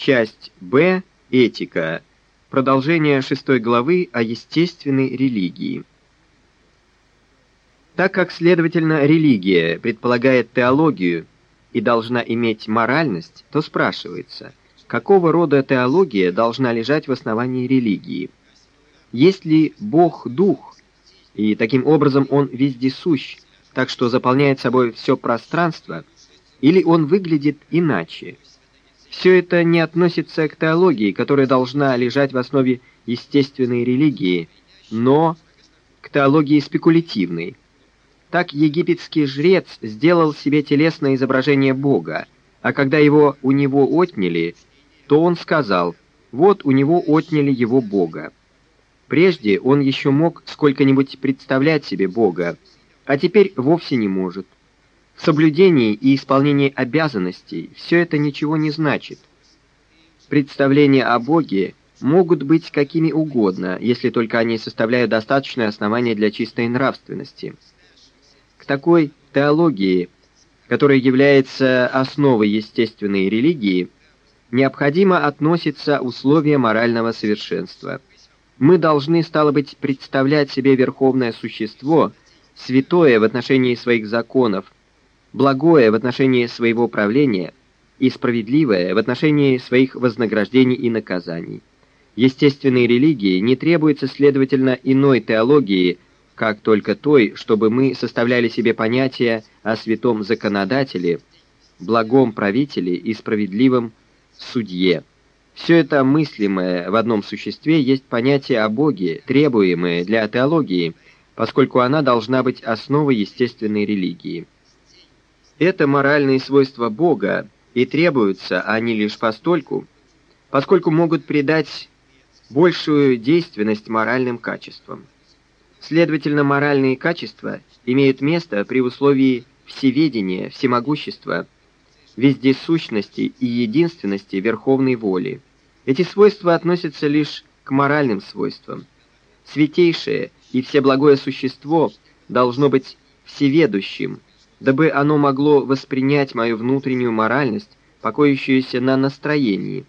Часть Б. Этика. Продолжение шестой главы о естественной религии. Так как, следовательно, религия предполагает теологию и должна иметь моральность, то спрашивается, какого рода теология должна лежать в основании религии? Есть ли Бог дух, и таким образом он вездесущ, так что заполняет собой все пространство, или он выглядит иначе? Все это не относится к теологии, которая должна лежать в основе естественной религии, но к теологии спекулятивной. Так египетский жрец сделал себе телесное изображение Бога, а когда его у него отняли, то он сказал, вот у него отняли его Бога. Прежде он еще мог сколько-нибудь представлять себе Бога, а теперь вовсе не может. В соблюдении и исполнении обязанностей все это ничего не значит. Представления о Боге могут быть какими угодно, если только они составляют достаточное основание для чистой нравственности. К такой теологии, которая является основой естественной религии, необходимо относится условие морального совершенства. Мы должны, стало быть, представлять себе верховное существо, святое в отношении своих законов, благое в отношении своего правления и справедливое в отношении своих вознаграждений и наказаний. Естественной религии не требуется, следовательно, иной теологии, как только той, чтобы мы составляли себе понятие о святом законодателе, благом правителе и справедливом судье. Все это мыслимое в одном существе есть понятие о Боге, требуемое для теологии, поскольку она должна быть основой естественной религии. Это моральные свойства Бога и требуются они лишь постольку, поскольку могут придать большую действенность моральным качествам. Следовательно, моральные качества имеют место при условии всеведения, всемогущества, вездесущности и единственности верховной воли. Эти свойства относятся лишь к моральным свойствам. Святейшее и всеблагое существо должно быть всеведущим, дабы оно могло воспринять мою внутреннюю моральность, покоящуюся на настроении.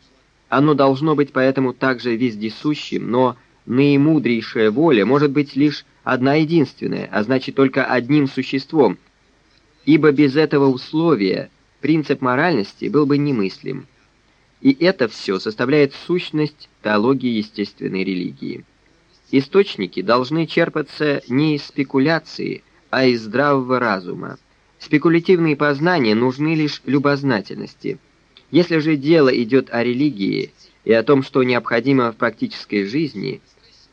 Оно должно быть поэтому также вездесущим, но наимудрейшая воля может быть лишь одна единственная, а значит только одним существом, ибо без этого условия принцип моральности был бы немыслим. И это все составляет сущность теологии естественной религии. Источники должны черпаться не из спекуляции, а из здравого разума. Спекулятивные познания нужны лишь любознательности. Если же дело идет о религии и о том, что необходимо в практической жизни,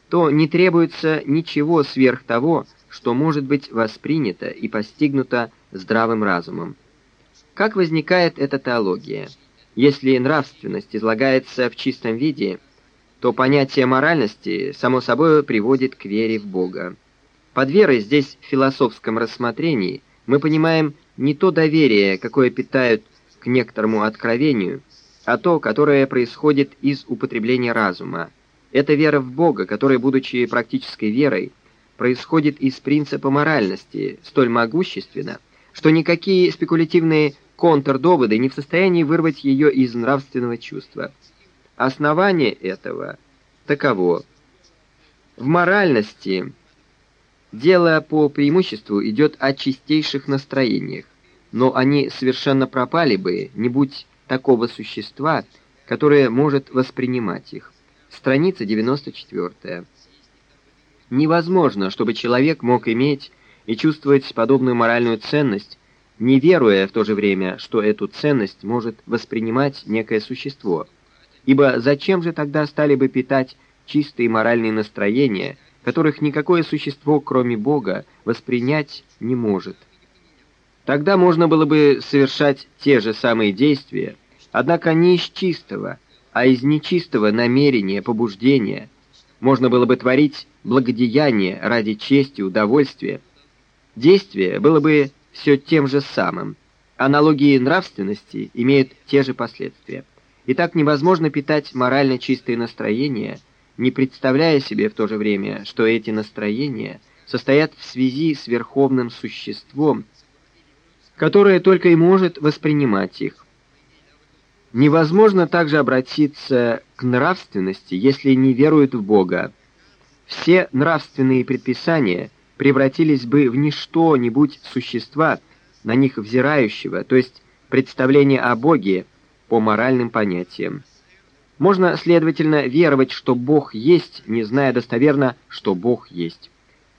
то не требуется ничего сверх того, что может быть воспринято и постигнуто здравым разумом. Как возникает эта теология? Если нравственность излагается в чистом виде, то понятие моральности, само собой, приводит к вере в Бога. Под верой здесь в философском рассмотрении – мы понимаем не то доверие, какое питают к некоторому откровению, а то, которое происходит из употребления разума. Это вера в Бога, которая, будучи практической верой, происходит из принципа моральности, столь могущественно, что никакие спекулятивные контрдоводы не в состоянии вырвать ее из нравственного чувства. Основание этого таково. В моральности Дело по преимуществу идет о чистейших настроениях, но они совершенно пропали бы, не будь такого существа, которое может воспринимать их. Страница 94. Невозможно, чтобы человек мог иметь и чувствовать подобную моральную ценность, не веруя в то же время, что эту ценность может воспринимать некое существо. Ибо зачем же тогда стали бы питать чистые моральные настроения – которых никакое существо, кроме Бога, воспринять не может. Тогда можно было бы совершать те же самые действия, однако не из чистого, а из нечистого намерения, побуждения. Можно было бы творить благодеяние ради чести, удовольствия. Действие было бы все тем же самым. Аналогии нравственности имеют те же последствия. И так невозможно питать морально чистые настроения – не представляя себе в то же время, что эти настроения состоят в связи с верховным существом, которое только и может воспринимать их. Невозможно также обратиться к нравственности, если не веруют в Бога. Все нравственные предписания превратились бы в ничто-нибудь существа, на них взирающего, то есть представление о Боге по моральным понятиям. Можно, следовательно, веровать, что Бог есть, не зная достоверно, что Бог есть.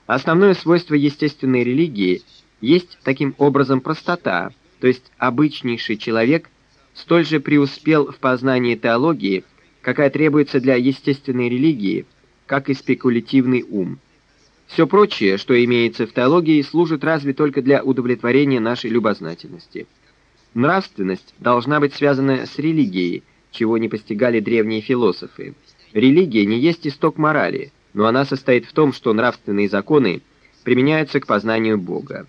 Основное свойство естественной религии есть таким образом простота, то есть обычнейший человек столь же преуспел в познании теологии, какая требуется для естественной религии, как и спекулятивный ум. Все прочее, что имеется в теологии, служит разве только для удовлетворения нашей любознательности. Нравственность должна быть связана с религией, чего не постигали древние философы. Религия не есть исток морали, но она состоит в том, что нравственные законы применяются к познанию Бога.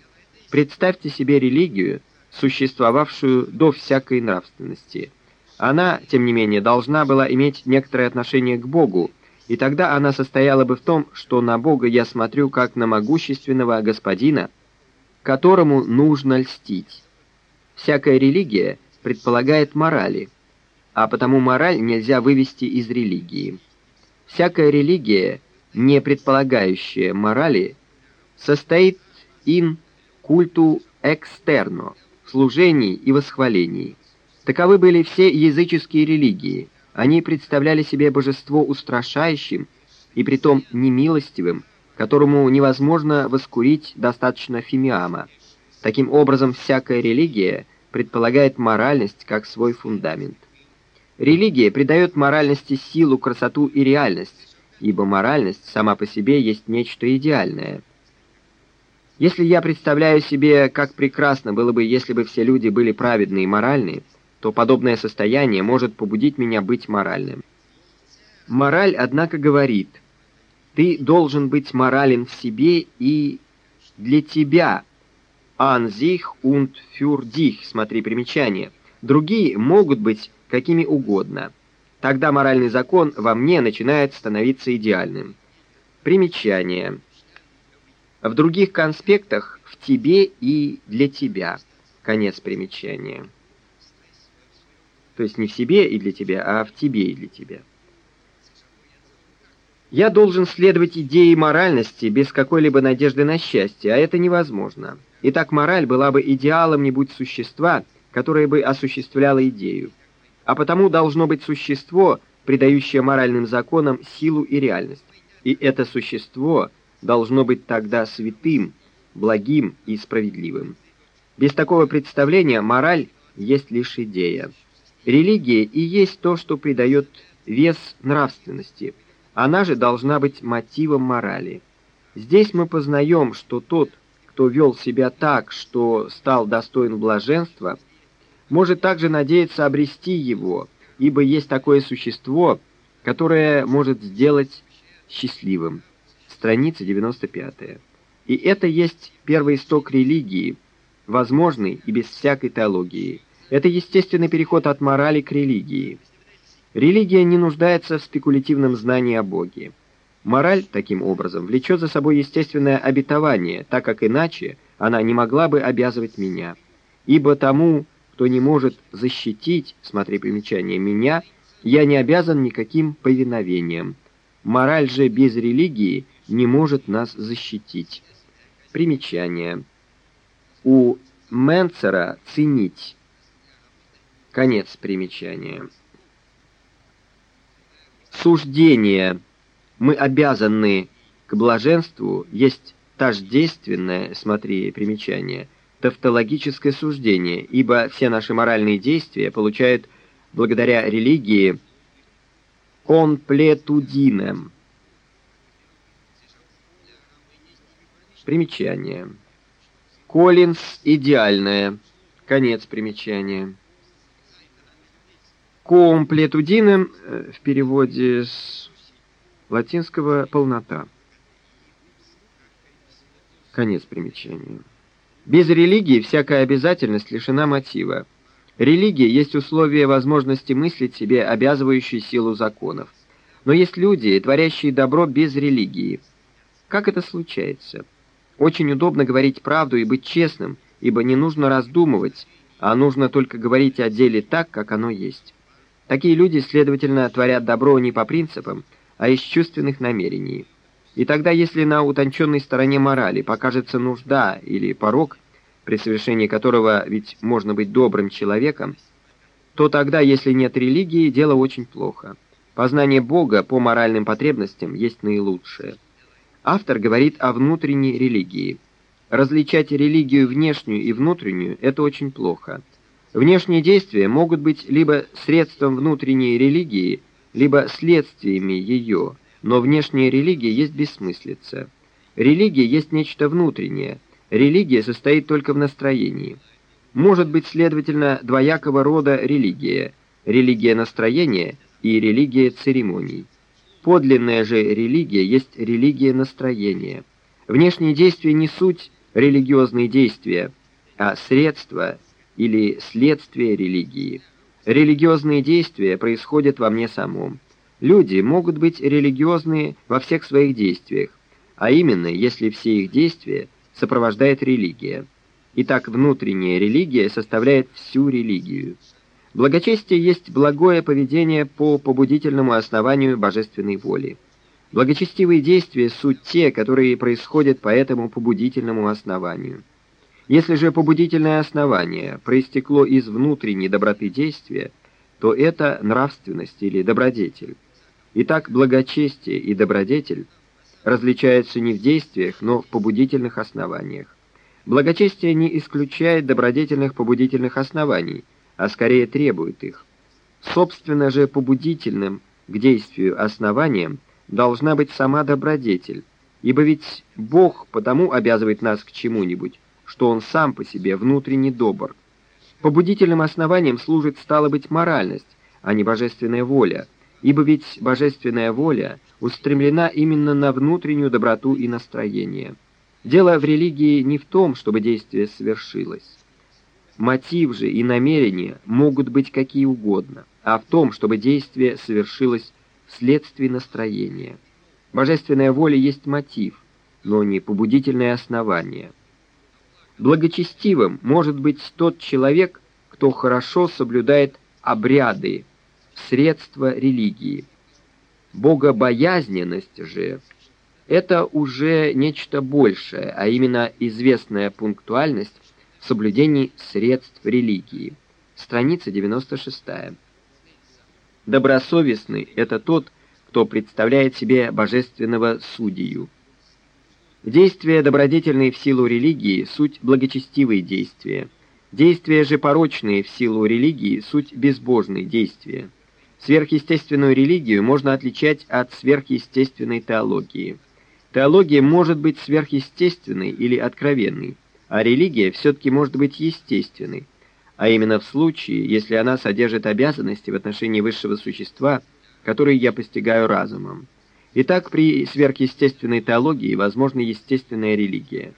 Представьте себе религию, существовавшую до всякой нравственности. Она, тем не менее, должна была иметь некоторое отношение к Богу, и тогда она состояла бы в том, что на Бога я смотрю как на могущественного господина, которому нужно льстить. Всякая религия предполагает морали, а потому мораль нельзя вывести из религии. Всякая религия, не предполагающая морали, состоит ин культу экстерно, в служении и восхвалении. Таковы были все языческие религии. Они представляли себе божество устрашающим и притом немилостивым, которому невозможно воскурить достаточно фимиама. Таким образом, всякая религия предполагает моральность как свой фундамент. Религия придает моральности силу, красоту и реальность, ибо моральность сама по себе есть нечто идеальное. Если я представляю себе, как прекрасно было бы, если бы все люди были праведны и моральны, то подобное состояние может побудить меня быть моральным. Мораль, однако, говорит, ты должен быть морален в себе и для тебя, an sich und für dich, смотри примечание. Другие могут быть какими угодно. Тогда моральный закон во мне начинает становиться идеальным. Примечание. В других конспектах в тебе и для тебя. Конец примечания. То есть не в себе и для тебя, а в тебе и для тебя. Я должен следовать идее моральности без какой-либо надежды на счастье, а это невозможно. Итак, мораль была бы идеалом не будь существа, которое бы осуществляло идею а потому должно быть существо, придающее моральным законам силу и реальность. И это существо должно быть тогда святым, благим и справедливым. Без такого представления мораль есть лишь идея. Религия и есть то, что придает вес нравственности. Она же должна быть мотивом морали. Здесь мы познаем, что тот, кто вел себя так, что стал достоин блаженства – может также надеяться обрести его, ибо есть такое существо, которое может сделать счастливым. Страница 95. И это есть первый исток религии, возможный и без всякой теологии. Это естественный переход от морали к религии. Религия не нуждается в спекулятивном знании о Боге. Мораль, таким образом, влечет за собой естественное обетование, так как иначе она не могла бы обязывать меня. Ибо тому, кто не может защитить, смотри примечание, меня, я не обязан никаким повиновением. Мораль же без религии не может нас защитить. Примечание. У Менцера ценить. Конец примечания. Суждение. Мы обязаны к блаженству есть тождественное, смотри примечание, тавтологическое суждение, ибо все наши моральные действия получают благодаря религии комплетудинем. Примечание. Коллинс идеальное. Конец примечания. Комплетудинем э, в переводе с латинского полнота. Конец примечания. Без религии всякая обязательность лишена мотива. Религия есть условие возможности мыслить себе обязывающей силу законов. Но есть люди, творящие добро без религии. Как это случается? Очень удобно говорить правду и быть честным, ибо не нужно раздумывать, а нужно только говорить о деле так, как оно есть. Такие люди, следовательно, творят добро не по принципам, а из чувственных намерений. И тогда, если на утонченной стороне морали покажется нужда или порог, при совершении которого ведь можно быть добрым человеком, то тогда, если нет религии, дело очень плохо. Познание Бога по моральным потребностям есть наилучшее. Автор говорит о внутренней религии. Различать религию внешнюю и внутреннюю – это очень плохо. Внешние действия могут быть либо средством внутренней религии, либо следствиями ее, но внешняя религия есть бессмыслица. Религия есть нечто внутреннее, религия состоит только в настроении. Может быть, следовательно, двоякого рода религия – религия настроения и религия церемоний. Подлинная же религия есть религия настроения. Внешние действия не суть религиозные действия, а средства или следствие религии. Религиозные действия происходят во мне самом. Люди могут быть религиозные во всех своих действиях, а именно, если все их действия сопровождает религия. Итак, внутренняя религия составляет всю религию. Благочестие есть благое поведение по побудительному основанию божественной воли. Благочестивые действия – суть те, которые происходят по этому побудительному основанию. Если же побудительное основание проистекло из внутренней доброты действия, то это нравственность или добродетель. Итак, благочестие и добродетель различаются не в действиях, но в побудительных основаниях. Благочестие не исключает добродетельных побудительных оснований, а скорее требует их. Собственно же побудительным к действию основанием должна быть сама добродетель, ибо ведь Бог потому обязывает нас к чему-нибудь, что Он сам по себе внутренне добр. Побудительным основанием служит, стало быть, моральность, а не божественная воля, ибо ведь божественная воля устремлена именно на внутреннюю доброту и настроение. Дело в религии не в том, чтобы действие совершилось. Мотив же и намерения могут быть какие угодно, а в том, чтобы действие совершилось вследствие настроения. Божественная воля есть мотив, но не побудительное основание. Благочестивым может быть тот человек, кто хорошо соблюдает обряды, средства религии. Богобоязненность же – это уже нечто большее, а именно известная пунктуальность соблюдении средств религии. Страница 96. Добросовестный – это тот, кто представляет себе божественного судью. Действия, добродетельные в силу религии, суть благочестивые действия. Действия же порочные в силу религии, суть безбожные действия. Сверхъестественную религию можно отличать от сверхъестественной теологии. Теология может быть сверхъестественной или откровенной а религия все-таки может быть естественной, а именно в случае, если она содержит обязанности в отношении высшего существа, которые я постигаю разумом. Итак, при сверхъестественной теологии возможна естественная религия.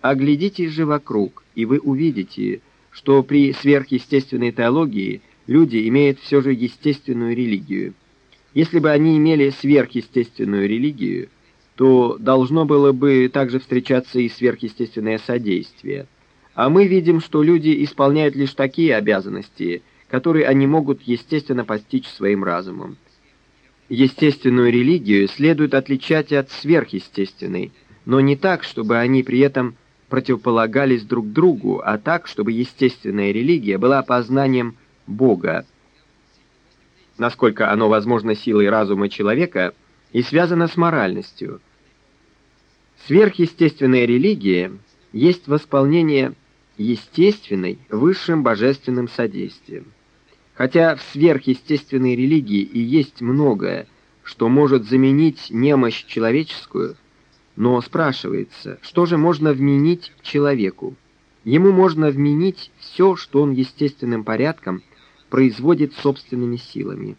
Оглядитесь же вокруг, и вы увидите, что при сверхъестественной теологии люди имеют все же естественную религию. Если бы они имели сверхъестественную религию, то должно было бы также встречаться и сверхъестественное содействие. А мы видим, что люди исполняют лишь такие обязанности, которые они могут естественно постичь своим разумом. Естественную религию следует отличать от сверхъестественной, но не так, чтобы они при этом противополагались друг другу, а так, чтобы естественная религия была познанием Бога. Насколько оно возможно силой разума человека и связано с моральностью – Сверхъестественная религия есть восполнение естественной высшим божественным содействием. Хотя в сверхъестественной религии и есть многое, что может заменить немощь человеческую, но спрашивается, что же можно вменить человеку? Ему можно вменить все, что он естественным порядком производит собственными силами.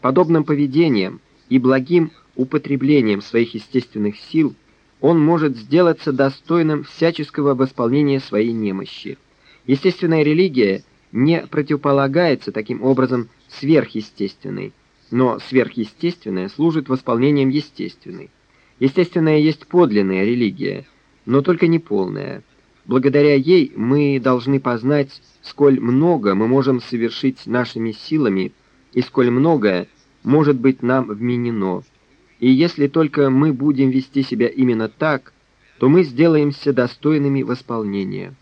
Подобным поведением и благим употреблением своих естественных сил – он может сделаться достойным всяческого восполнения своей немощи. Естественная религия не противополагается таким образом сверхъестественной, но сверхъестественное служит восполнением естественной. Естественная есть подлинная религия, но только не полная. Благодаря ей мы должны познать, сколь много мы можем совершить нашими силами и сколь многое может быть нам вменено. И если только мы будем вести себя именно так, то мы сделаемся достойными восполнения.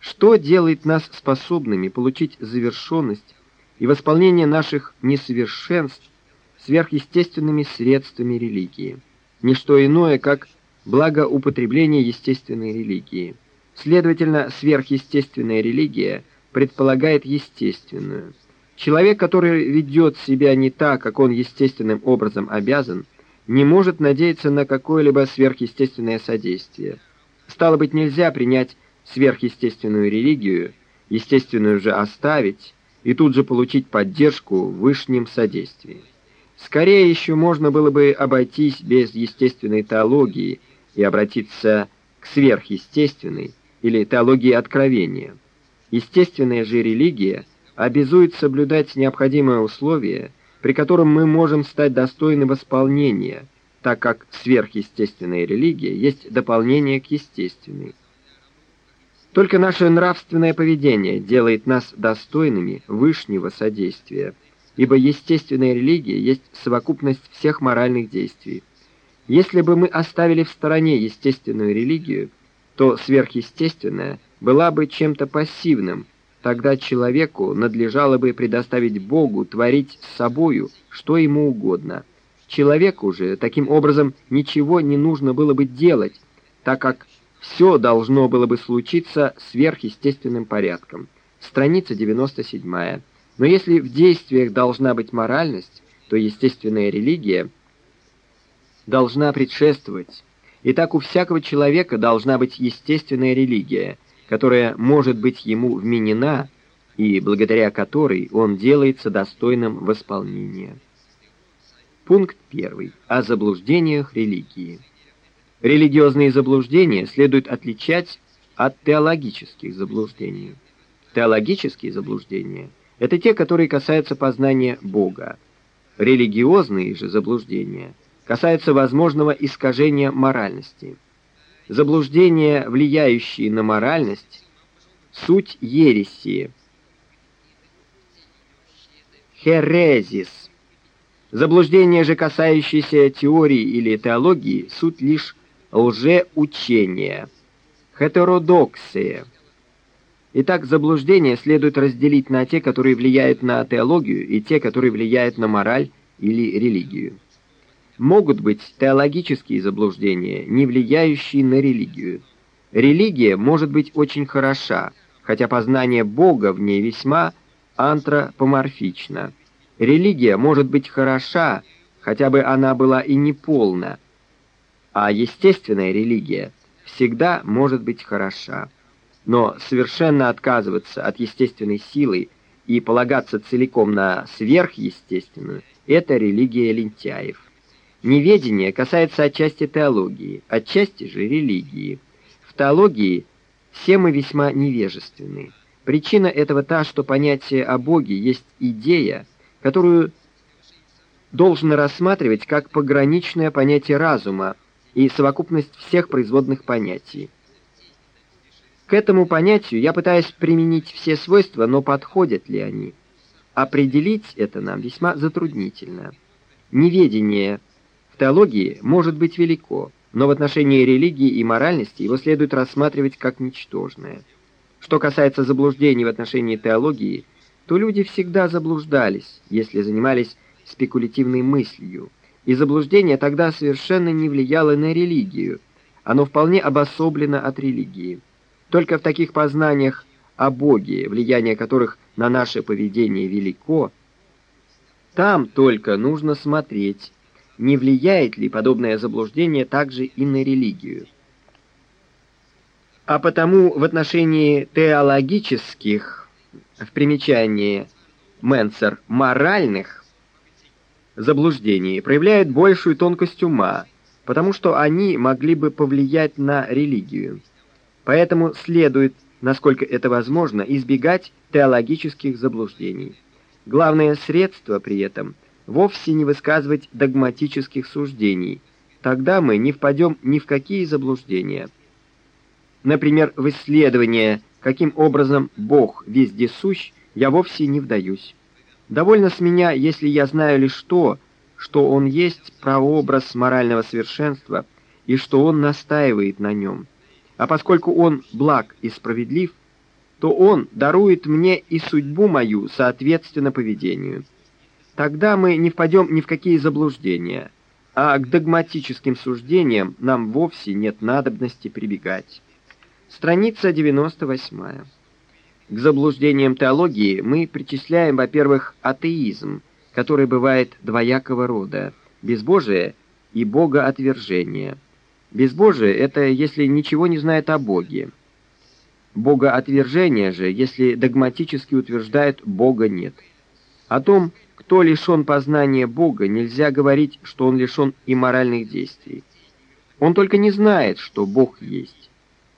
Что делает нас способными получить завершенность и восполнение наших несовершенств сверхъестественными средствами религии? Ничто иное, как благоупотребление естественной религии. Следовательно, сверхъестественная религия предполагает естественную. Человек, который ведет себя не так, как он естественным образом обязан, не может надеяться на какое-либо сверхъестественное содействие. Стало быть, нельзя принять сверхъестественную религию, естественную же оставить и тут же получить поддержку в вышнем содействии. Скорее еще можно было бы обойтись без естественной теологии и обратиться к сверхъестественной или теологии откровения. Естественная же религия обязует соблюдать необходимые условия, при котором мы можем стать достойны восполнения, так как сверхъестественная религия есть дополнение к естественной. Только наше нравственное поведение делает нас достойными вышнего содействия, ибо естественная религия есть совокупность всех моральных действий. Если бы мы оставили в стороне естественную религию, то сверхъестественная была бы чем-то пассивным, тогда человеку надлежало бы предоставить Богу творить с собою, что ему угодно. Человеку же таким образом ничего не нужно было бы делать, так как все должно было бы случиться сверхъестественным порядком. Страница 97. Но если в действиях должна быть моральность, то естественная религия должна предшествовать. И так у всякого человека должна быть естественная религия, которая может быть ему вменена и благодаря которой он делается достойным восполнения. Пункт 1. О заблуждениях религии. Религиозные заблуждения следует отличать от теологических заблуждений. Теологические заблуждения – это те, которые касаются познания Бога. Религиозные же заблуждения – касается возможного искажения моральности. Заблуждения, влияющие на моральность, суть ереси. Херезис. Заблуждения же, касающиеся теории или теологии, суть лишь лжеучения. Хетеродоксия. Итак, заблуждения следует разделить на те, которые влияют на теологию, и те, которые влияют на мораль или религию. Могут быть теологические заблуждения, не влияющие на религию. Религия может быть очень хороша, хотя познание Бога в ней весьма антропоморфично. Религия может быть хороша, хотя бы она была и неполна, а естественная религия всегда может быть хороша. Но совершенно отказываться от естественной силы и полагаться целиком на сверхъестественную – это религия лентяев. Неведение касается отчасти теологии, отчасти же религии. В теологии все мы весьма невежественны. Причина этого та, что понятие о Боге есть идея, которую должно рассматривать как пограничное понятие разума и совокупность всех производных понятий. К этому понятию я пытаюсь применить все свойства, но подходят ли они? Определить это нам весьма затруднительно. Неведение – теологии может быть велико, но в отношении религии и моральности его следует рассматривать как ничтожное. Что касается заблуждений в отношении теологии, то люди всегда заблуждались, если занимались спекулятивной мыслью, и заблуждение тогда совершенно не влияло на религию, оно вполне обособлено от религии. Только в таких познаниях о Боге, влияние которых на наше поведение велико, там только нужно смотреть, не влияет ли подобное заблуждение также и на религию. А потому в отношении теологических, в примечании Менцер, моральных заблуждений проявляют большую тонкость ума, потому что они могли бы повлиять на религию. Поэтому следует, насколько это возможно, избегать теологических заблуждений. Главное средство при этом – вовсе не высказывать догматических суждений. Тогда мы не впадем ни в какие заблуждения. Например, в исследование, каким образом Бог вездесущ, я вовсе не вдаюсь. Довольно с меня, если я знаю лишь то, что он есть прообраз морального совершенства и что он настаивает на нем. А поскольку он благ и справедлив, то он дарует мне и судьбу мою соответственно поведению. Тогда мы не впадем ни в какие заблуждения, а к догматическим суждениям нам вовсе нет надобности прибегать. Страница 98. К заблуждениям теологии мы причисляем, во-первых, атеизм, который бывает двоякого рода – безбожие и богоотвержение. Безбожие – это если ничего не знает о Боге. Богоотвержение же, если догматически утверждает «Бога нет». О том, кто лишен познания Бога, нельзя говорить, что он лишен и моральных действий. Он только не знает, что Бог есть.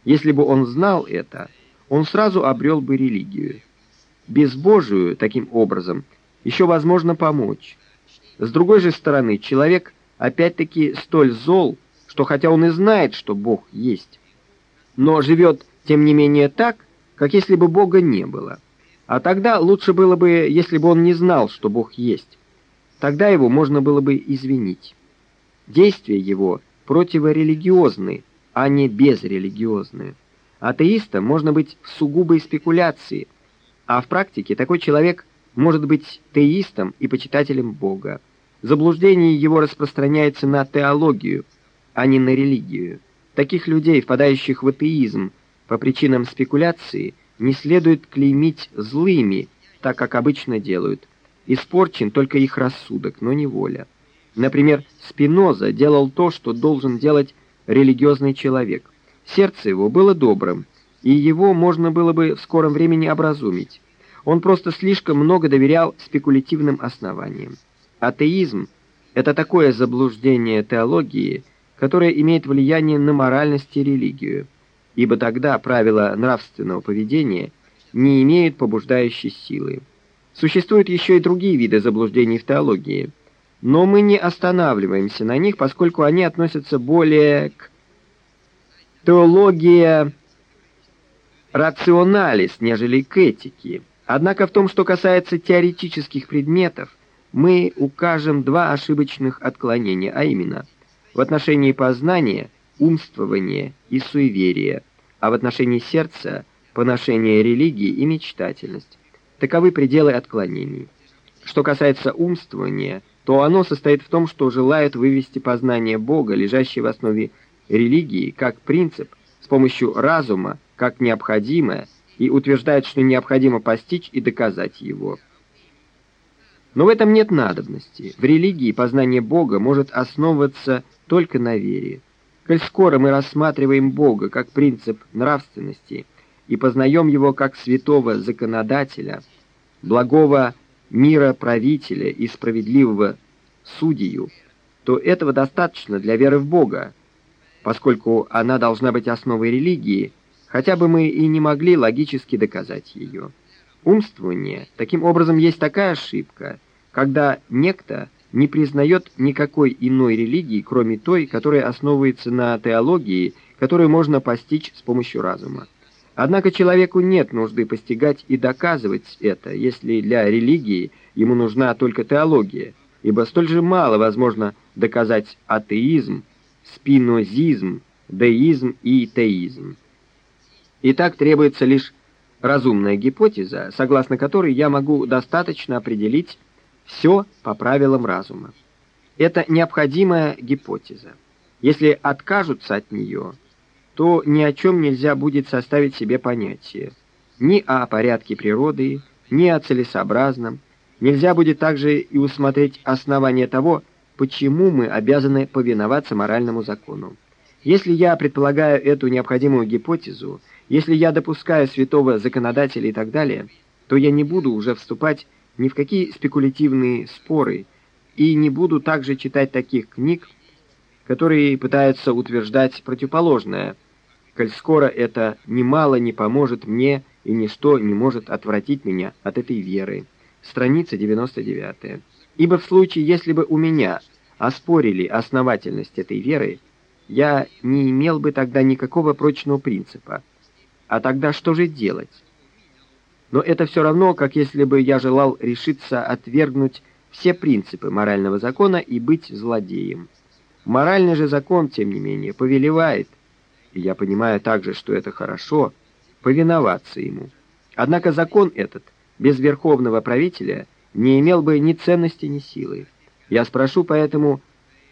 Если бы он знал это, он сразу обрел бы религию. Безбожию, таким образом, еще возможно помочь. С другой же стороны, человек опять-таки столь зол, что хотя он и знает, что Бог есть, но живет тем не менее так, как если бы Бога не было. А тогда лучше было бы, если бы он не знал, что Бог есть. Тогда его можно было бы извинить. Действия его противорелигиозны, а не безрелигиозны. Атеистом можно быть в сугубой спекуляции, а в практике такой человек может быть теистом и почитателем Бога. Заблуждение его распространяется на теологию, а не на религию. Таких людей, впадающих в атеизм, по причинам спекуляции не следует клеймить злыми, так как обычно делают. Испорчен только их рассудок, но не воля. Например, Спиноза делал то, что должен делать религиозный человек. Сердце его было добрым, и его можно было бы в скором времени образумить. Он просто слишком много доверял спекулятивным основаниям. Атеизм — это такое заблуждение теологии, которое имеет влияние на моральность и религию ибо тогда правила нравственного поведения не имеют побуждающей силы. Существуют еще и другие виды заблуждений в теологии, но мы не останавливаемся на них, поскольку они относятся более к теологии рационалис, нежели к этике. Однако в том, что касается теоретических предметов, мы укажем два ошибочных отклонения, а именно в отношении познания, умствования и суеверия, а в отношении сердца – поношение религии и мечтательность. Таковы пределы отклонений. Что касается умствования, то оно состоит в том, что желают вывести познание Бога, лежащее в основе религии, как принцип, с помощью разума, как необходимое, и утверждают, что необходимо постичь и доказать его. Но в этом нет надобности. В религии познание Бога может основываться только на вере. Коль скоро мы рассматриваем Бога как принцип нравственности и познаем Его как святого законодателя, благого мира правителя и справедливого судью, то этого достаточно для веры в Бога, поскольку она должна быть основой религии, хотя бы мы и не могли логически доказать ее. Умствование, таким образом, есть такая ошибка, когда некто не признает никакой иной религии, кроме той, которая основывается на теологии, которую можно постичь с помощью разума. Однако человеку нет нужды постигать и доказывать это, если для религии ему нужна только теология, ибо столь же мало возможно доказать атеизм, спинозизм, деизм и теизм. И так требуется лишь разумная гипотеза, согласно которой я могу достаточно определить все по правилам разума. Это необходимая гипотеза. Если откажутся от нее, то ни о чем нельзя будет составить себе понятие. Ни о порядке природы, ни о целесообразном. Нельзя будет также и усмотреть основание того, почему мы обязаны повиноваться моральному закону. Если я предполагаю эту необходимую гипотезу, если я допускаю святого законодателя и так далее, то я не буду уже вступать ни в какие спекулятивные споры и не буду также читать таких книг, которые пытаются утверждать противоположное, коль скоро это немало не поможет мне и ничто не может отвратить меня от этой веры. Страница 99. Ибо в случае, если бы у меня оспорили основательность этой веры, я не имел бы тогда никакого прочного принципа. А тогда что же делать? Но это все равно, как если бы я желал решиться отвергнуть все принципы морального закона и быть злодеем. Моральный же закон, тем не менее, повелевает, и я понимаю также, что это хорошо, повиноваться ему. Однако закон этот, без верховного правителя, не имел бы ни ценности, ни силы. Я спрошу поэтому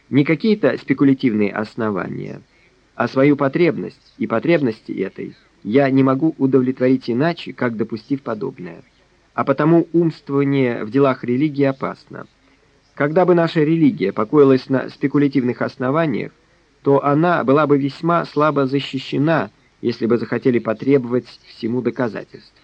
не какие-то спекулятивные основания, а свою потребность, и потребности этой я не могу удовлетворить иначе, как допустив подобное. А потому умствование в делах религии опасно. Когда бы наша религия покоилась на спекулятивных основаниях, то она была бы весьма слабо защищена, если бы захотели потребовать всему доказательств.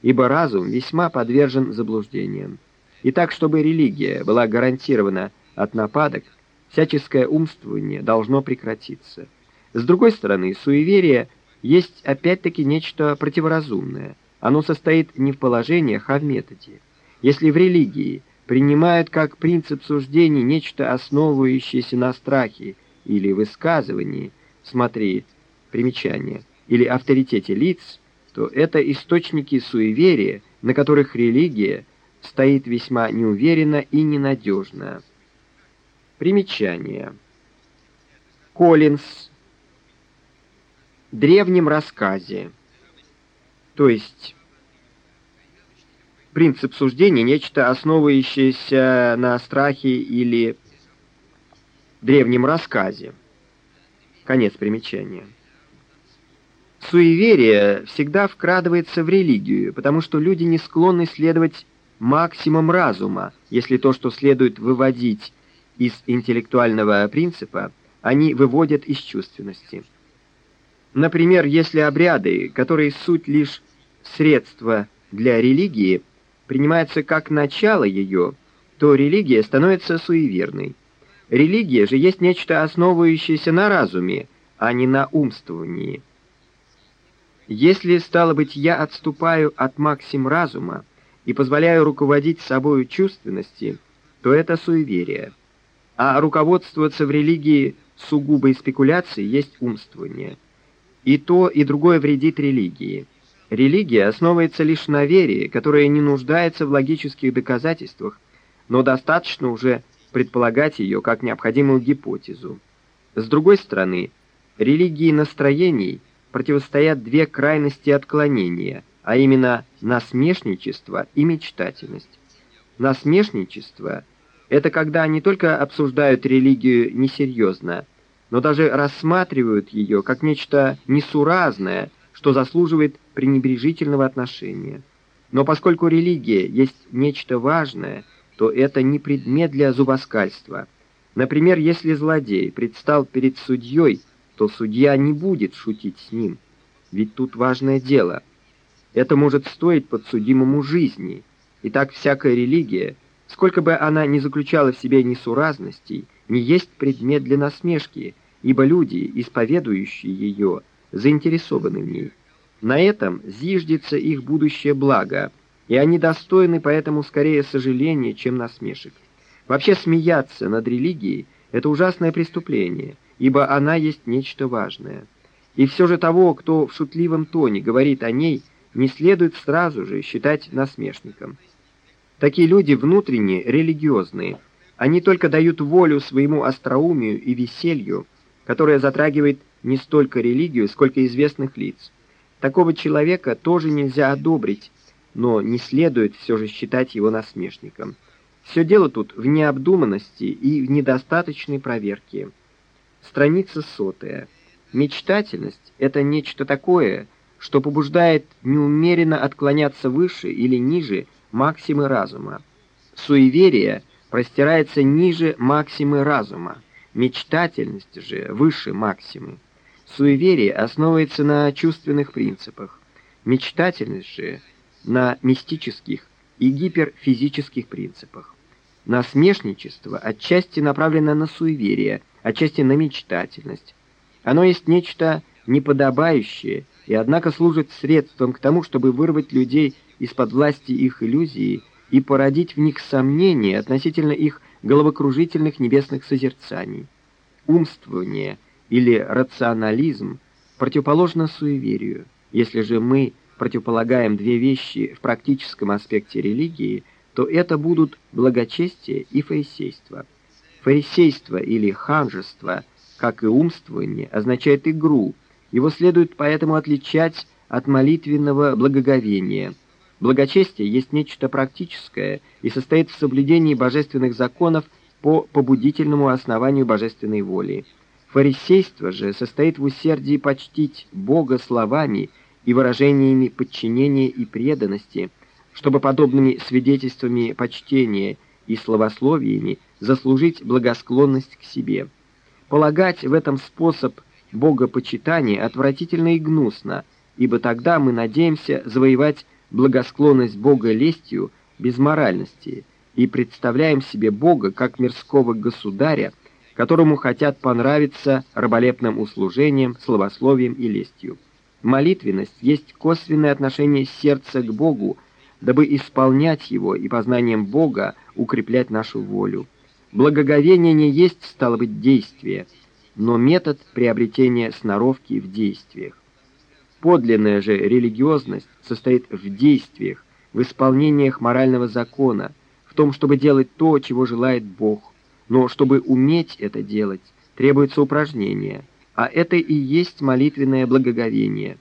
Ибо разум весьма подвержен заблуждениям. И так, чтобы религия была гарантирована от нападок, всяческое умствование должно прекратиться. С другой стороны, суеверие есть опять-таки нечто противоразумное. Оно состоит не в положениях, а в методе. Если в религии принимают как принцип суждений нечто основывающееся на страхе или высказывании, смотри, примечание, или авторитете лиц, то это источники суеверия, на которых религия стоит весьма неуверенно и ненадежно. Примечание. Коллинс. Древнем рассказе. То есть принцип суждения, нечто основывающееся на страхе или древнем рассказе. Конец примечания. Суеверие всегда вкрадывается в религию, потому что люди не склонны следовать максимум разума, если то, что следует выводить из интеллектуального принципа, они выводят из чувственности. Например, если обряды, которые суть лишь средства для религии, принимается как начало ее, то религия становится суеверной. Религия же есть нечто основывающееся на разуме, а не на умствовании. Если, стало быть, я отступаю от максим разума и позволяю руководить собою чувственности, то это суеверие. А руководствоваться в религии сугубой спекуляцией есть умствование. И то, и другое вредит религии. Религия основывается лишь на вере, которая не нуждается в логических доказательствах, но достаточно уже предполагать ее как необходимую гипотезу. С другой стороны, религии настроений противостоят две крайности отклонения, а именно насмешничество и мечтательность. Насмешничество – это когда не только обсуждают религию несерьезно, но даже рассматривают ее как нечто несуразное – что заслуживает пренебрежительного отношения. Но поскольку религия есть нечто важное, то это не предмет для зубоскальства. Например, если злодей предстал перед судьей, то судья не будет шутить с ним. Ведь тут важное дело. Это может стоить подсудимому жизни. И так всякая религия, сколько бы она ни заключала в себе несуразностей, не есть предмет для насмешки, ибо люди, исповедующие ее, заинтересованы в ней. На этом зиждется их будущее благо, и они достойны поэтому скорее сожаления, чем насмешек. Вообще смеяться над религией – это ужасное преступление, ибо она есть нечто важное. И все же того, кто в шутливом тоне говорит о ней, не следует сразу же считать насмешником. Такие люди внутренне религиозные. Они только дают волю своему остроумию и веселью, которое затрагивает не столько религию, сколько известных лиц. Такого человека тоже нельзя одобрить, но не следует все же считать его насмешником. Все дело тут в необдуманности и в недостаточной проверке. Страница сотая. Мечтательность — это нечто такое, что побуждает неумеренно отклоняться выше или ниже максимы разума. Суеверие простирается ниже максимы разума, мечтательность же выше максимы. Суеверие основывается на чувственных принципах, мечтательность же на мистических и гиперфизических принципах. Насмешничество отчасти направлено на суеверие, отчасти на мечтательность. Оно есть нечто неподобающее и однако служит средством к тому, чтобы вырвать людей из-под власти их иллюзии и породить в них сомнения относительно их головокружительных небесных созерцаний. Умствование – или рационализм противоположно суеверию. Если же мы противополагаем две вещи в практическом аспекте религии, то это будут благочестие и фарисейство. Фарисейство или ханжество, как и умствование, означает игру. Его следует поэтому отличать от молитвенного благоговения. Благочестие есть нечто практическое и состоит в соблюдении божественных законов по побудительному основанию божественной воли. Фарисейство же состоит в усердии почтить Бога словами и выражениями подчинения и преданности, чтобы подобными свидетельствами почтения и словословиями заслужить благосклонность к себе. Полагать в этом способ богопочитания отвратительно и гнусно, ибо тогда мы надеемся завоевать благосклонность Бога лестью без моральности и представляем себе Бога как мирского государя, которому хотят понравиться раболепным услужением, словословием и лестью. Молитвенность есть косвенное отношение сердца к Богу, дабы исполнять его и познанием Бога укреплять нашу волю. Благоговение не есть, стало быть, действие, но метод приобретения сноровки в действиях. Подлинная же религиозность состоит в действиях, в исполнениях морального закона, в том, чтобы делать то, чего желает Бог. Но чтобы уметь это делать, требуется упражнение, а это и есть молитвенное благоговение.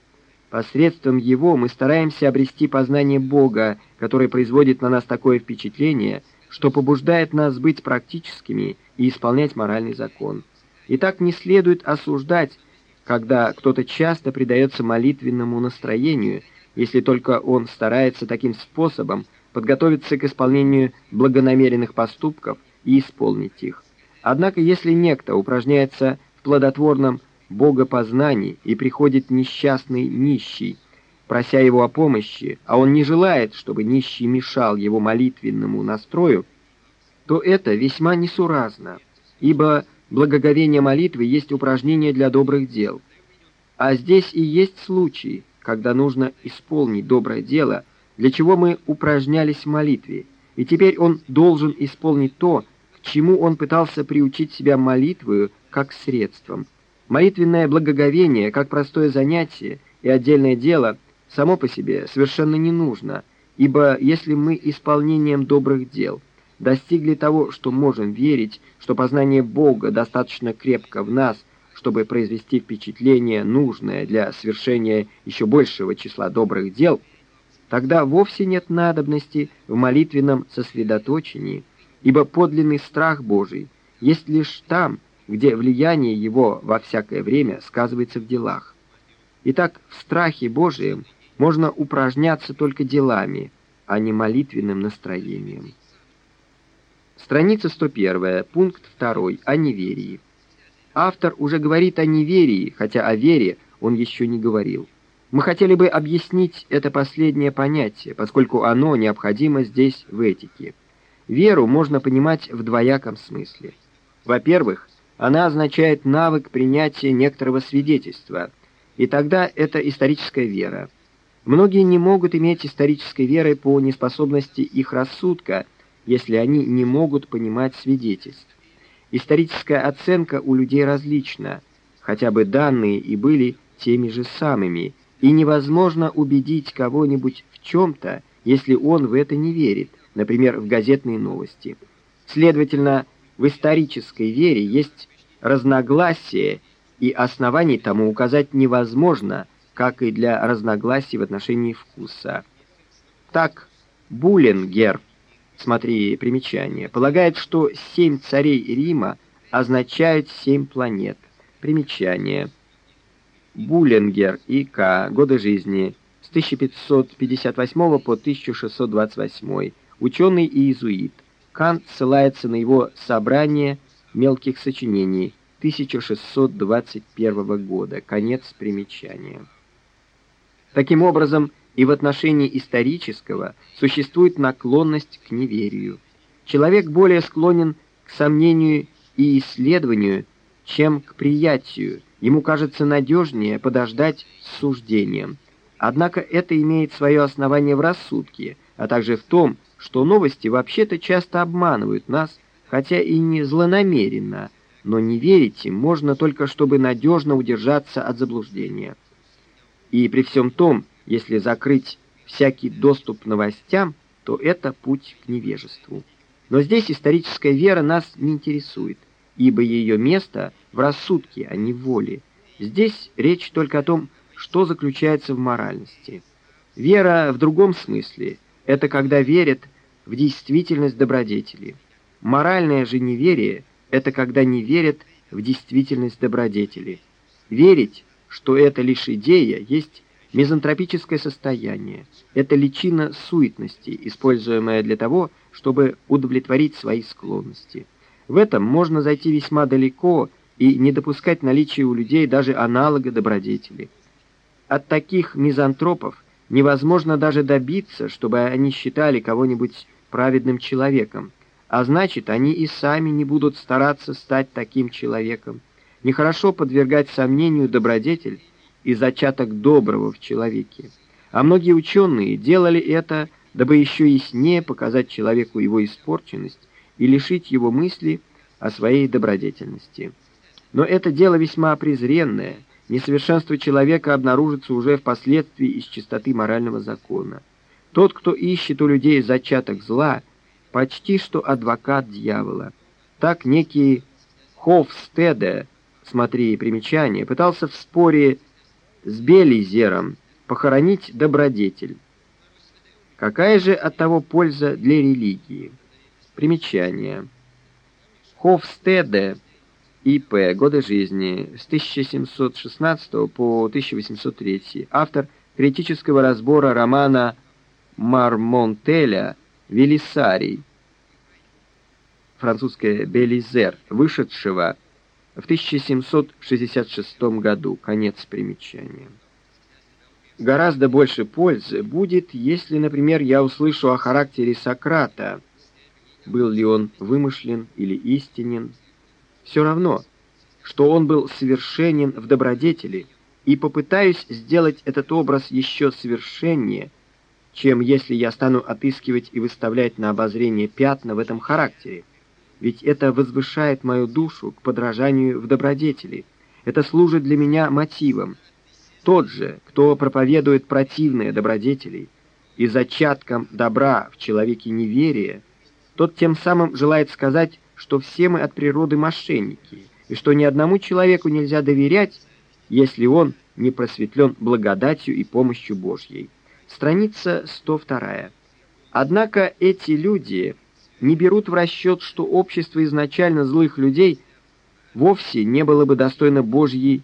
Посредством его мы стараемся обрести познание Бога, который производит на нас такое впечатление, что побуждает нас быть практическими и исполнять моральный закон. И так не следует осуждать, когда кто-то часто предается молитвенному настроению, если только он старается таким способом подготовиться к исполнению благонамеренных поступков, и исполнить их. Однако, если некто упражняется в плодотворном богопознании и приходит несчастный нищий, прося его о помощи, а он не желает, чтобы нищий мешал его молитвенному настрою, то это весьма несуразно, ибо благоговение молитвы есть упражнение для добрых дел. А здесь и есть случаи, когда нужно исполнить доброе дело, для чего мы упражнялись в молитве, и теперь он должен исполнить то, к чему он пытался приучить себя молитвою как средством. Молитвенное благоговение, как простое занятие и отдельное дело, само по себе совершенно не нужно, ибо если мы исполнением добрых дел достигли того, что можем верить, что познание Бога достаточно крепко в нас, чтобы произвести впечатление, нужное для совершения еще большего числа добрых дел, тогда вовсе нет надобности в молитвенном сосредоточении, ибо подлинный страх Божий есть лишь там, где влияние его во всякое время сказывается в делах. Итак, в страхе Божием можно упражняться только делами, а не молитвенным настроением. Страница 101, пункт 2, о неверии. Автор уже говорит о неверии, хотя о вере он еще не говорил. Мы хотели бы объяснить это последнее понятие, поскольку оно необходимо здесь в этике. Веру можно понимать в двояком смысле. Во-первых, она означает навык принятия некоторого свидетельства, и тогда это историческая вера. Многие не могут иметь исторической веры по неспособности их рассудка, если они не могут понимать свидетельств. Историческая оценка у людей различна, хотя бы данные и были теми же самыми, и невозможно убедить кого-нибудь в чем-то, если он в это не верит например, в газетные новости. Следовательно, в исторической вере есть разногласия, и оснований тому указать невозможно, как и для разногласий в отношении вкуса. Так, Буллингер, смотри примечание, полагает, что семь царей Рима означают семь планет. Примечание. Буллингер, И.К. Годы жизни с 1558 по 1628 ученый и иезуит. Кант ссылается на его собрание мелких сочинений 1621 года. Конец примечания. Таким образом, и в отношении исторического существует наклонность к неверию. Человек более склонен к сомнению и исследованию, чем к приятию. Ему кажется надежнее подождать с суждением. Однако это имеет свое основание в рассудке, а также в том, что новости вообще-то часто обманывают нас, хотя и не злонамеренно, но не верить им можно только, чтобы надежно удержаться от заблуждения. И при всем том, Если закрыть всякий доступ к новостям, то это путь к невежеству. Но здесь историческая вера нас не интересует, ибо ее место в рассудке, а не в воле. Здесь речь только о том, что заключается в моральности. Вера в другом смысле – это когда верят в действительность добродетели. Моральное же неверие – это когда не верят в действительность добродетели. Верить, что это лишь идея, есть мизантропическое состояние. Это личина суетности, используемая для того, чтобы удовлетворить свои склонности. В этом можно зайти весьма далеко и не допускать наличия у людей даже аналога добродетели. От таких мизантропов невозможно даже добиться, чтобы они считали кого-нибудь праведным человеком, а значит, они и сами не будут стараться стать таким человеком. Нехорошо подвергать сомнению добродетель и зачаток доброго в человеке. А многие ученые делали это, дабы еще яснее показать человеку его испорченность и лишить его мысли о своей добродетельности. Но это дело весьма презренное, несовершенство человека обнаружится уже впоследствии из чистоты морального закона. Тот, кто ищет у людей зачаток зла, почти что адвокат дьявола. Так некий Хофстеде, смотри примечание, пытался в споре с Белизером похоронить добродетель. Какая же от того польза для религии? Примечание. Хофстеде, И.П. Годы жизни с 1716 по 1803. Автор критического разбора романа Мармонтеля «Велисарий», французское «Белизер», вышедшего в 1766 году. Конец примечания. Гораздо больше пользы будет, если, например, я услышу о характере Сократа, был ли он вымышлен или истинен. Все равно, что он был совершенен в добродетели, и попытаюсь сделать этот образ еще совершеннее – чем если я стану отыскивать и выставлять на обозрение пятна в этом характере. Ведь это возвышает мою душу к подражанию в добродетели. Это служит для меня мотивом. Тот же, кто проповедует противные добродетели и зачатком добра в человеке неверие, тот тем самым желает сказать, что все мы от природы мошенники, и что ни одному человеку нельзя доверять, если он не просветлен благодатью и помощью Божьей. Страница 102. Однако эти люди не берут в расчет, что общество изначально злых людей вовсе не было бы достойно Божьей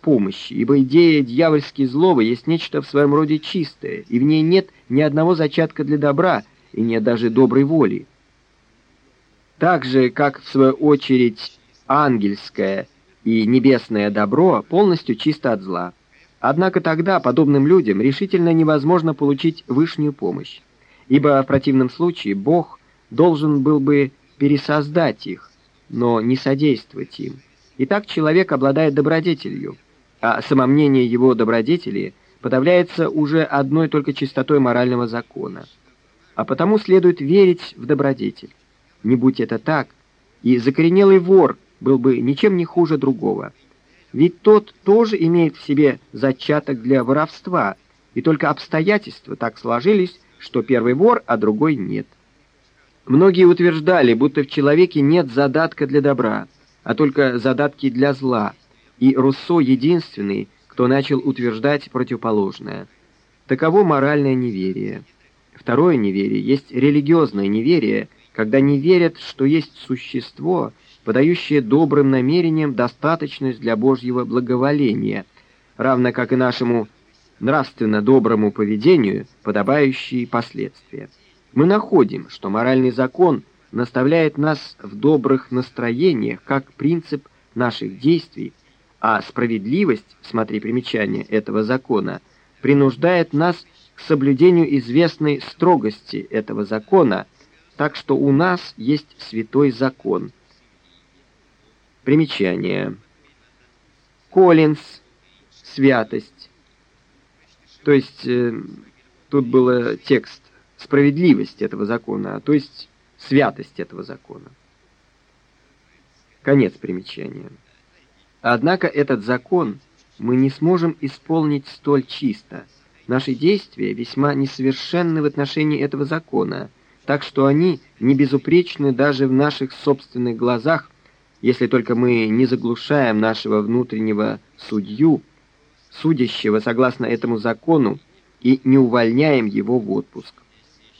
помощи, ибо идея дьявольски злого есть нечто в своем роде чистое, и в ней нет ни одного зачатка для добра, и нет даже доброй воли. Так же, как, в свою очередь, ангельское и небесное добро полностью чисто от зла. Однако тогда подобным людям решительно невозможно получить высшую помощь, ибо в противном случае Бог должен был бы пересоздать их, но не содействовать им. Итак, человек обладает добродетелью, а самомнение его добродетели подавляется уже одной только чистотой морального закона. А потому следует верить в добродетель. Не будь это так, и закоренелый вор был бы ничем не хуже другого – ведь тот тоже имеет в себе зачаток для воровства, и только обстоятельства так сложились, что первый вор, а другой нет. Многие утверждали, будто в человеке нет задатка для добра, а только задатки для зла, и Руссо единственный, кто начал утверждать противоположное. Таково моральное неверие. Второе неверие есть религиозное неверие, когда не верят, что есть существо – подающее добрым намерениям достаточность для Божьего благоволения, равно как и нашему нравственно доброму поведению подобающие последствия. Мы находим, что моральный закон наставляет нас в добрых настроениях как принцип наших действий, а справедливость, смотри примечание этого закона, принуждает нас к соблюдению известной строгости этого закона, так что у нас есть святой закон – Примечание. Коллинз. Святость. То есть э, тут был текст справедливость этого закона, то есть святость этого закона. Конец примечания. Однако этот закон мы не сможем исполнить столь чисто, наши действия весьма несовершенны в отношении этого закона, так что они не безупречны даже в наших собственных глазах, если только мы не заглушаем нашего внутреннего судью, судящего согласно этому закону, и не увольняем его в отпуск.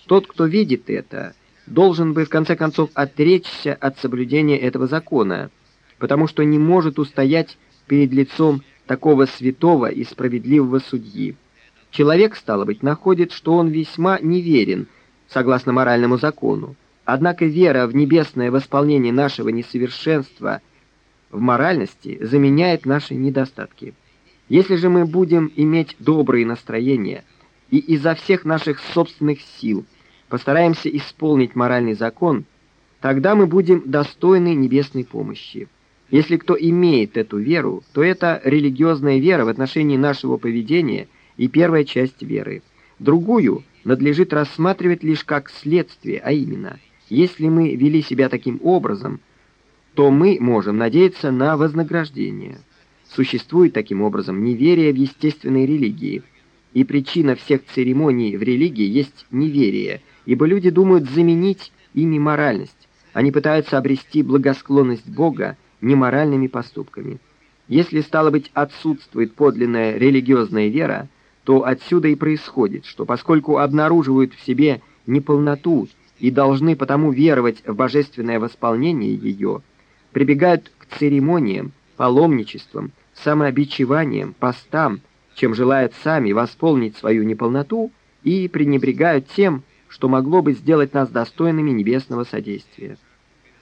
Тот, кто видит это, должен бы в конце концов отречься от соблюдения этого закона, потому что не может устоять перед лицом такого святого и справедливого судьи. Человек, стало быть, находит, что он весьма неверен, согласно моральному закону. Однако вера в небесное восполнение нашего несовершенства в моральности заменяет наши недостатки. Если же мы будем иметь добрые настроения и изо всех наших собственных сил постараемся исполнить моральный закон, тогда мы будем достойны небесной помощи. Если кто имеет эту веру, то это религиозная вера в отношении нашего поведения и первая часть веры. Другую надлежит рассматривать лишь как следствие, а именно, если мы вели себя таким образом, то мы можем надеяться на вознаграждение. Существует таким образом неверие в естественной религии, и причина всех церемоний в религии есть неверие, ибо люди думают заменить ими моральность. Они пытаются обрести благосклонность Бога неморальными поступками. Если, стало быть, отсутствует подлинная религиозная вера, то отсюда и происходит, что поскольку обнаруживают в себе неполноту и должны потому веровать в божественное восполнение ее, прибегают к церемониям, паломничествам, самообичеваниям, постам, чем желают сами восполнить свою неполноту и пренебрегают тем, что могло бы сделать нас достойными небесного содействия.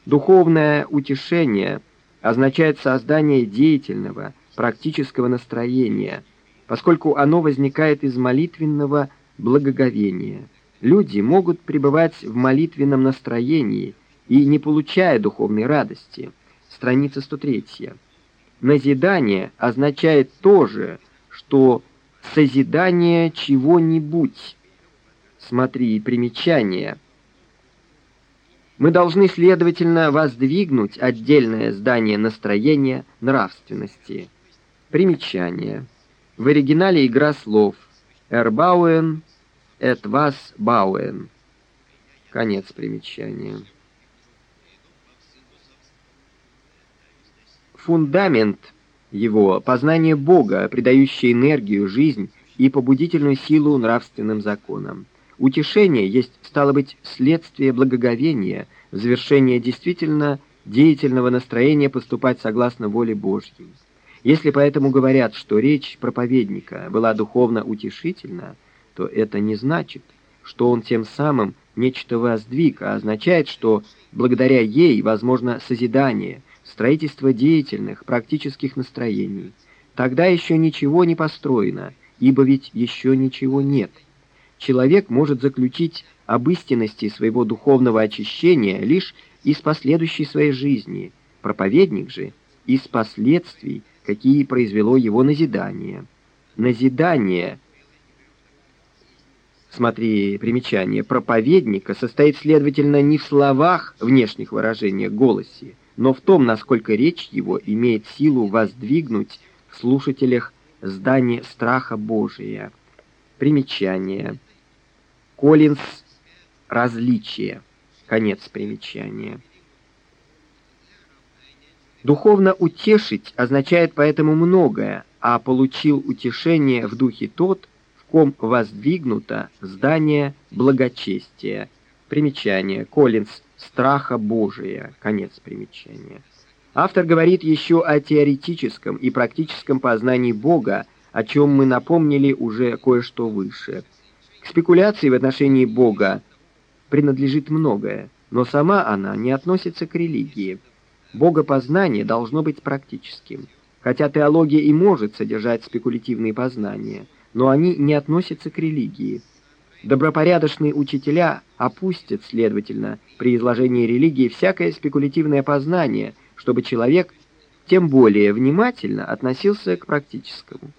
Духовное утешение – означает создание деятельного, практического настроения, поскольку оно возникает из молитвенного благоговения. Люди могут пребывать в молитвенном настроении и не получая духовной радости. Страница 103. Назидание означает то же, что созидание чего-нибудь. Смотри примечание – мы должны, следовательно, воздвигнуть отдельное здание настроения нравственности. Примечание. В оригинале игра слов «Эрбауэн», «Этвас Бауэн». Конец примечания. Фундамент его — познание Бога, придающее энергию, жизнь и побудительную силу нравственным законам. Утешение есть, стало быть, следствие благоговения, завершение действительно деятельного настроения поступать согласно воле Божьей. Если поэтому говорят, что речь проповедника была духовно утешительна, то это не значит, что он тем самым нечто воздвиг, а означает, что благодаря ей возможно созидание, строительство деятельных, практических настроений. Тогда еще ничего не построено, ибо ведь еще ничего нет человек может заключить об истинности своего духовного очищения лишь из последующей своей жизни, проповедник же из последствий, какие произвело его назидание. Назидание, смотри примечание, проповедника состоит, следовательно, не в словах внешних выражениях голосе, но в том, насколько речь его имеет силу воздвигнуть в слушателях здание страха Божия. Примечание. Коллинз «Различие». Конец примечания. Духовно утешить означает поэтому многое, а получил утешение в духе тот, в ком воздвигнуто здание благочестия. Примечание. Коллинз «Страха Божия». Конец примечания. Автор говорит еще о теоретическом и практическом познании Бога, о чем мы напомнили уже кое-что выше – к спекуляции в отношении Бога принадлежит многое, но сама она не относится к религии. Богопознание должно быть практическим. Хотя теология и может содержать спекулятивные познания, но они не относятся к религии. Добропорядочные учителя опустят, следовательно, при изложении религии всякое спекулятивное познание, чтобы человек тем более внимательно относился к практическому.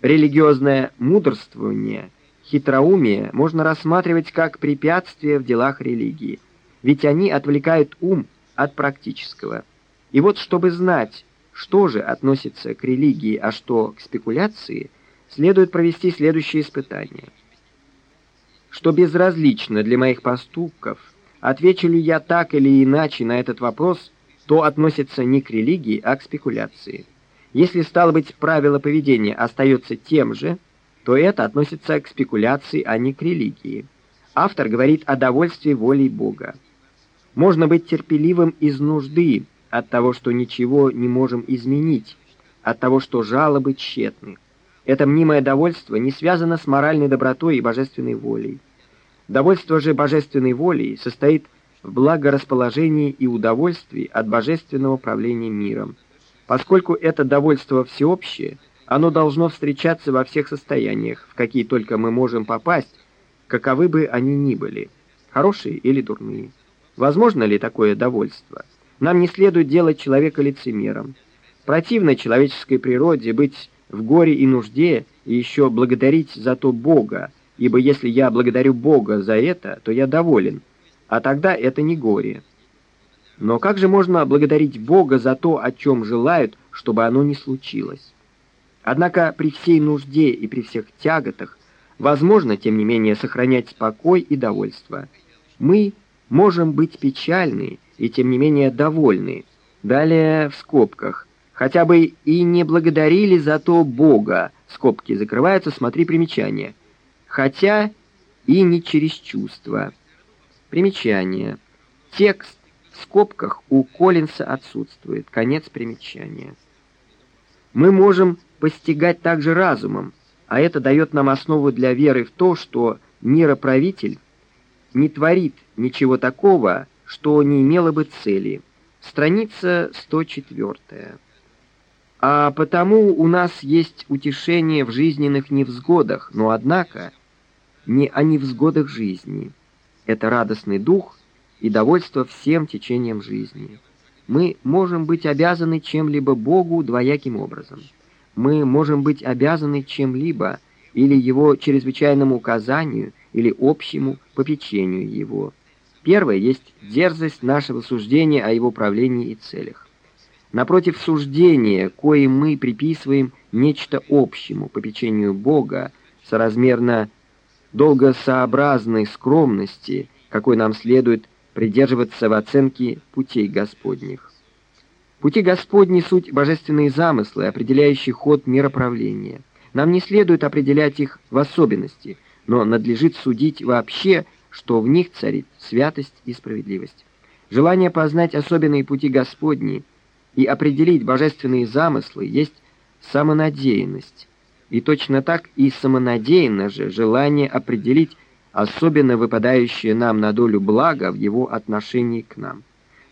Религиозное мудрствование – хитроумие можно рассматривать как препятствие в делах религии, ведь они отвлекают ум от практического. И вот чтобы знать, что же относится к религии, а что к спекуляции, следует провести следующее испытание. Что безразлично для моих поступков, отвечу ли я так или иначе на этот вопрос, то относится не к религии, а к спекуляции. Если, стало быть, правило поведения остается тем же, то это относится к спекуляции, а не к религии. Автор говорит о довольстве волей Бога. Можно быть терпеливым из нужды, от того, что ничего не можем изменить, от того, что жалобы тщетны. Это мнимое довольство не связано с моральной добротой и божественной волей. Довольство же божественной волей состоит в благорасположении и удовольствии от божественного правления миром. Поскольку это довольство всеобщее, оно должно встречаться во всех состояниях, в какие только мы можем попасть, каковы бы они ни были, хорошие или дурные. Возможно ли такое довольство? Нам не следует делать человека лицемером. Противно человеческой природе быть в горе и нужде и еще благодарить за то Бога, ибо если я благодарю Бога за это, то я доволен, а тогда это не горе. Но как же можно благодарить Бога за то, о чем желают, чтобы оно не случилось? Однако при всей нужде и при всех тяготах возможно, тем не менее, сохранять спокой и довольство. Мы можем быть печальны и тем не менее довольны. Далее в скобках. Хотя бы и не благодарили за то Бога. Скобки закрываются, смотри примечание. Хотя и не через чувства. Примечание. Текст в скобках у Коллинса отсутствует. Конец примечания. Мы можем постигать также разумом, а это дает нам основу для веры в то, что мироправитель не творит ничего такого, что не имело бы цели. Страница 104. А потому у нас есть утешение в жизненных невзгодах, но однако не о невзгодах жизни. Это радостный дух и довольство всем течением жизни. Мы можем быть обязаны чем-либо Богу двояким образом. Мы можем быть обязаны чем-либо или Его чрезвычайному указанию, или общему попечению Его. Первое есть дерзость нашего суждения о его правлении и целях. Напротив суждения, кое мы приписываем нечто общему попечению Бога, соразмерно долгосообразной скромности, какой нам следует придерживаться в оценке путей Господних. Пути Господни — суть божественные замыслы, определяющие ход мироправления. Нам не следует определять их в особенности, но надлежит судить вообще что в них царит святость и справедливость. Желание познать особенные пути Господни и определить божественные замыслы есть самонадеянность. И точно так и самонадеянно же желание определить особенно выпадающее нам на долю блага в его отношении к нам.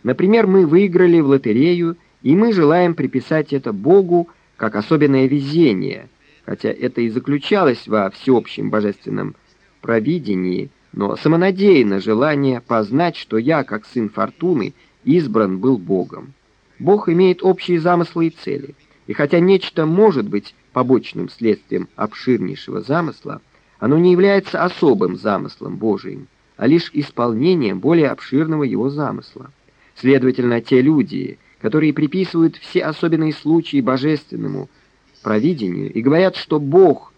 Например, мы выиграли в лотерею, и мы желаем приписать это Богу как особенное везение, хотя это и заключалось во всеобщем божественном провидении – но самонадеянно желание познать, что я, как сын Фортуны, избран был Богом. Бог имеет общие замыслы и цели, и хотя нечто может быть побочным следствием обширнейшего замысла, оно не является особым замыслом Божиим, а лишь исполнением более обширного его замысла. Следовательно, те люди, которые приписывают все особенные случаи божественному провидению и говорят, что Бог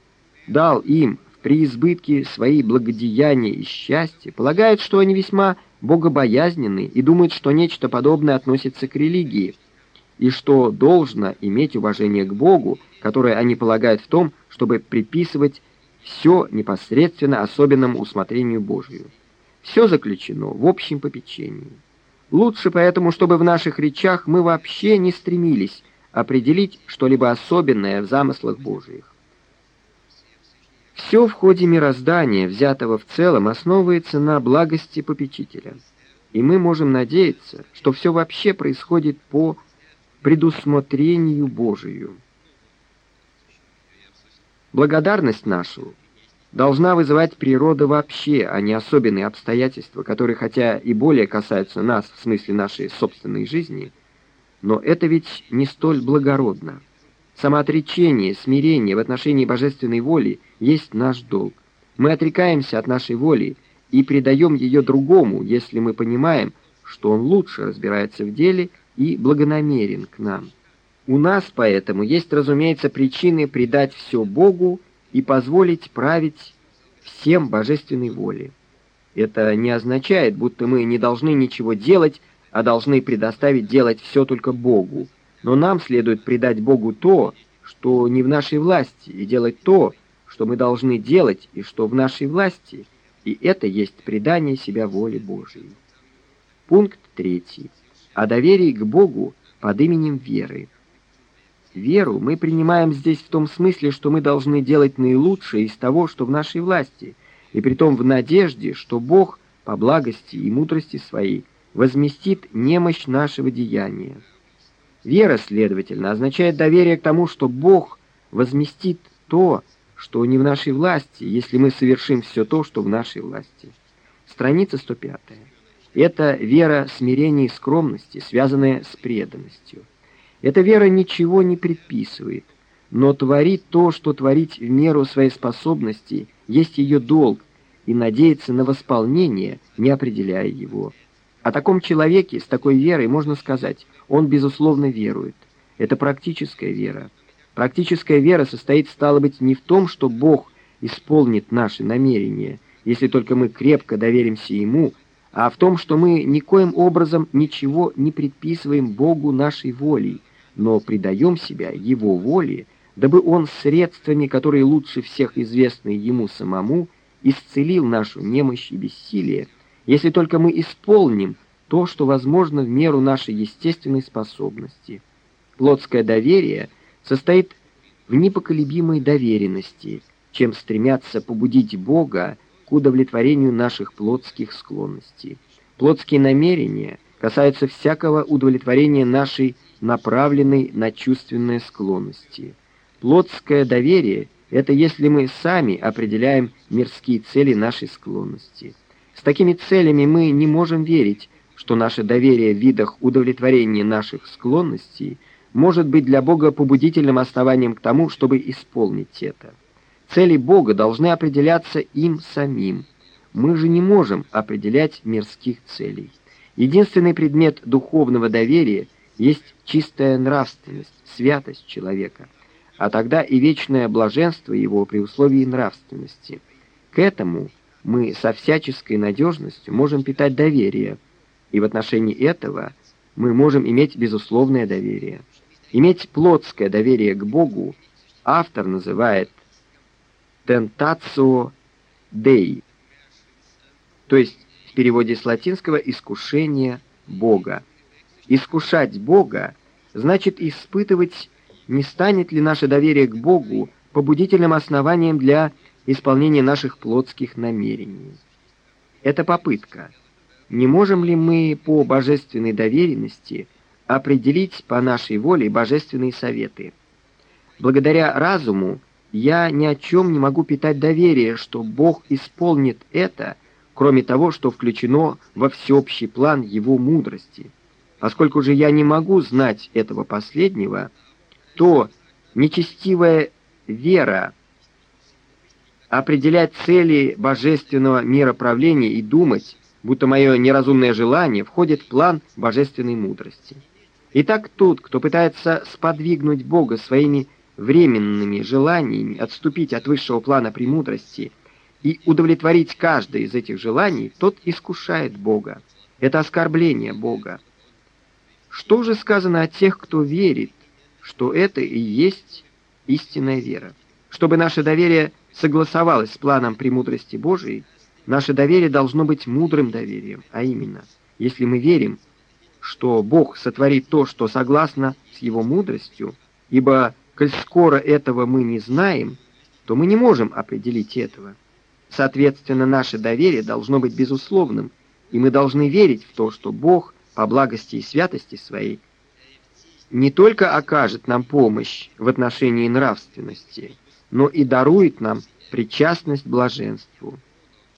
дал им при избытке свои благодеяния и счастья, полагают, что они весьма богобоязненны и думают, что нечто подобное относится к религии, и что должно иметь уважение к Богу, которое они полагают в том, чтобы приписывать все непосредственно особенному усмотрению Божию. Все заключено в общем попечении. Лучше поэтому, чтобы в наших речах мы вообще не стремились определить что-либо особенное в замыслах Божиих. Все в ходе мироздания, взятого в целом, основывается на благости попечителя. И мы можем надеяться, что все вообще происходит по предусмотрению Божию. Благодарность нашу должна вызывать природа вообще, а не особенные обстоятельства, которые хотя и более касаются нас в смысле нашей собственной жизни, но это ведь не столь благородно. Самоотречение, смирение в отношении божественной воли есть наш долг. Мы отрекаемся от нашей воли и предаем ее другому, если мы понимаем, что он лучше разбирается в деле и благонамерен к нам. У нас поэтому есть, разумеется, причины предать все Богу и позволить править всем божественной воле. Это не означает, будто мы не должны ничего делать, а должны предоставить делать все только Богу. Но нам следует предать Богу то, что не в нашей власти, и делать то, что мы должны делать и что в нашей власти, и это есть предание себя воле Божией. Пункт третий. О доверии к Богу под именем веры. Веру мы принимаем здесь в том смысле, что мы должны делать наилучшее из того, что в нашей власти, и притом в надежде, что Бог по благости и мудрости своей возместит немощь нашего деяния. Вера, следовательно, означает доверие к тому, что Бог возместит то, что не в нашей власти, если мы совершим все то, что в нашей власти. Страница 105. Это вера смирения и скромности, связанная с преданностью. Эта вера ничего не предписывает, но творит то, что творить в меру своей способности есть ее долг, и надеяться на восполнение, не определяя его. О таком человеке с такой верой можно сказать, он безусловно верует. Это практическая вера. Практическая вера состоит, стало быть, не в том, что Бог исполнит наши намерения, если только мы крепко доверимся Ему, а в том, что мы никоим образом ничего не предписываем Богу нашей волей, но предаем себя Его воле, дабы Он средствами, которые лучше всех известны Ему самому, исцелил нашу немощь и бессилие, если только мы исполним то, что возможно в меру нашей естественной способности. Плотское доверие — состоит в непоколебимой доверенности, чем стремятся побудить Бога к удовлетворению наших плотских склонностей. Плотские намерения касаются всякого удовлетворения нашей направленной на чувственные склонности. Плотское доверие — это если мы сами определяем мирские цели нашей склонности. С такими целями мы не можем верить, что наше доверие в видах удовлетворения наших склонностей — может быть для Бога побудительным основанием к тому, чтобы исполнить это. Цели Бога должны определяться им самим. Мы же не можем определять мирских целей. Единственный предмет духовного доверия есть чистая нравственность, святость человека, а тогда и вечное блаженство его при условии нравственности. К этому мы со всяческой надежностью можем питать доверие, и в отношении этого мы можем иметь безусловное доверие. Иметь плотское доверие к Богу автор называет «tentatio Dei», то есть в переводе с латинского «искушение Бога». Искушать Бога значит испытывать, не станет ли наше доверие к Богу побудительным основанием для исполнения наших плотских намерений. Это попытка. Не можем ли мы по божественной доверенности – определить по нашей воле божественные советы. Благодаря разуму я ни о чем не могу питать доверие, что Бог исполнит это, кроме того, что включено во всеобщий план Его мудрости. Поскольку же я не могу знать этого последнего, то нечестивая вера определять цели божественного мироправления и думать, будто мое неразумное желание входит в план божественной мудрости. Итак, тот, кто пытается сподвигнуть Бога своими временными желаниями отступить от высшего плана премудрости и удовлетворить каждое из этих желаний, тот искушает Бога. Это оскорбление Бога. Что же сказано о тех, кто верит, что это и есть истинная вера? Чтобы наше доверие согласовалось с планом премудрости Божией, наше доверие должно быть мудрым доверием, а именно, если мы верим, что Бог сотворит то, что согласно с Его мудростью, ибо, коль скоро этого мы не знаем, то мы не можем определить этого. Соответственно, наше доверие должно быть безусловным, и мы должны верить в то, что Бог по благости и святости своей не только окажет нам помощь в отношении нравственности, но и дарует нам причастность блаженству.